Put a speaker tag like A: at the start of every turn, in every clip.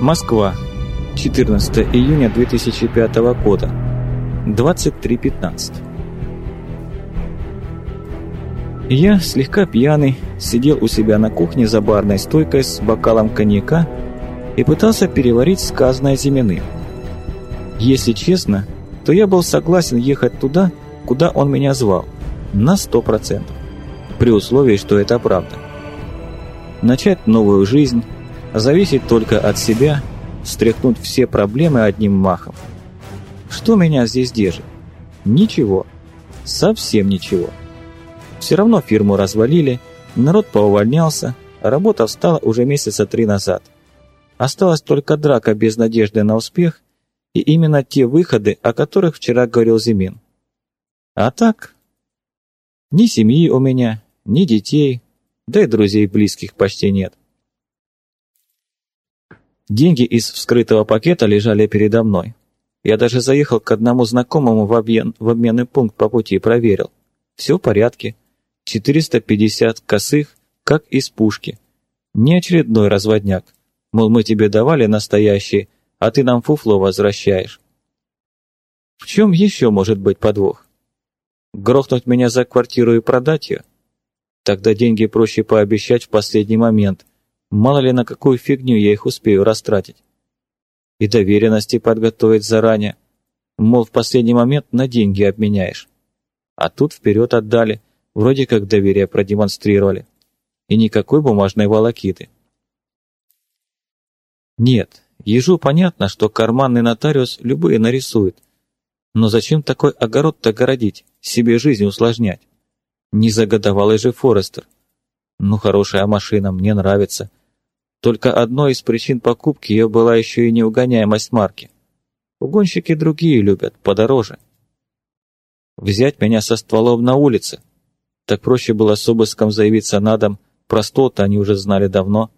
A: Москва. 14 июня 2005 года. 23.15. Я, слегка пьяный, сидел у себя на кухне за барной стойкой с бокалом коньяка и пытался переварить сказанное Зиминым. Если честно, то я был согласен ехать туда, куда он меня звал, на сто процентов, при условии, что это правда. Начать новую жизнь, зависеть только от себя, стряхнуть все проблемы одним махом. Что меня здесь держит? Ничего. Совсем ничего. Все равно фирму развалили, народ поувольнялся, работа встала уже месяца три назад. Осталась только драка без надежды на успех и именно те выходы, о которых вчера говорил Зимин. А так, ни семьи у меня, ни детей, да и друзей близких почти нет. Деньги из вскрытого пакета лежали передо мной. Я даже заехал к одному знакомому в, обмен, в обменный пункт по пути и проверил. Все в порядке. 450 косых, как из пушки. Не очередной разводняк. Мол, мы тебе давали настоящий, а ты нам фуфло возвращаешь. В чем еще может быть подвох? Грохнуть меня за квартиру и продать ее? Тогда деньги проще пообещать в последний момент, Мало ли на какую фигню я их успею растратить. И доверенности подготовить заранее. Мол, в последний момент на деньги обменяешь. А тут вперед отдали, вроде как доверие продемонстрировали. И никакой бумажной волокиты. Нет, ежу понятно, что карманный нотариус любые нарисует. Но зачем такой огород-то городить, себе жизнь усложнять? Не загодовалый же Форестер. Ну, хорошая машина, мне нравится. Только одной из причин покупки ее была еще и неугоняемость марки. Угонщики другие любят, подороже. Взять меня со стволом на улице. Так проще было с обыском заявиться на дом, про стол-то они уже знали давно.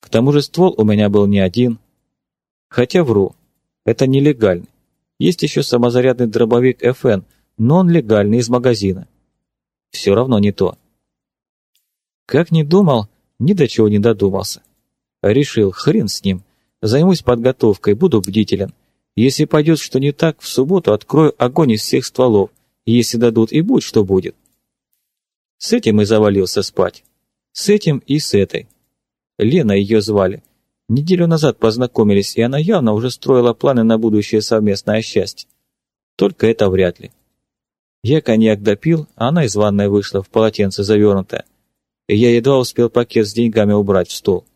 A: К тому же ствол у меня был не один. Хотя вру, это нелегальный. Есть еще самозарядный дробовик FN, но он легальный из магазина. Все равно не то. Как ни думал, ни до чего не додумался. Решил, хрен с ним. Займусь подготовкой, буду бдителен. Если пойдет что не так, в субботу открою огонь из всех стволов. Если дадут и будь, что будет. С этим и завалился спать. С этим и с этой. Лена ее звали. Неделю назад познакомились, и она явно уже строила планы на будущее совместное счастье. Только это вряд ли. Я коньяк допил, а она из ванной вышла в полотенце завернутая. И я едва успел пакет с деньгами убрать в стол.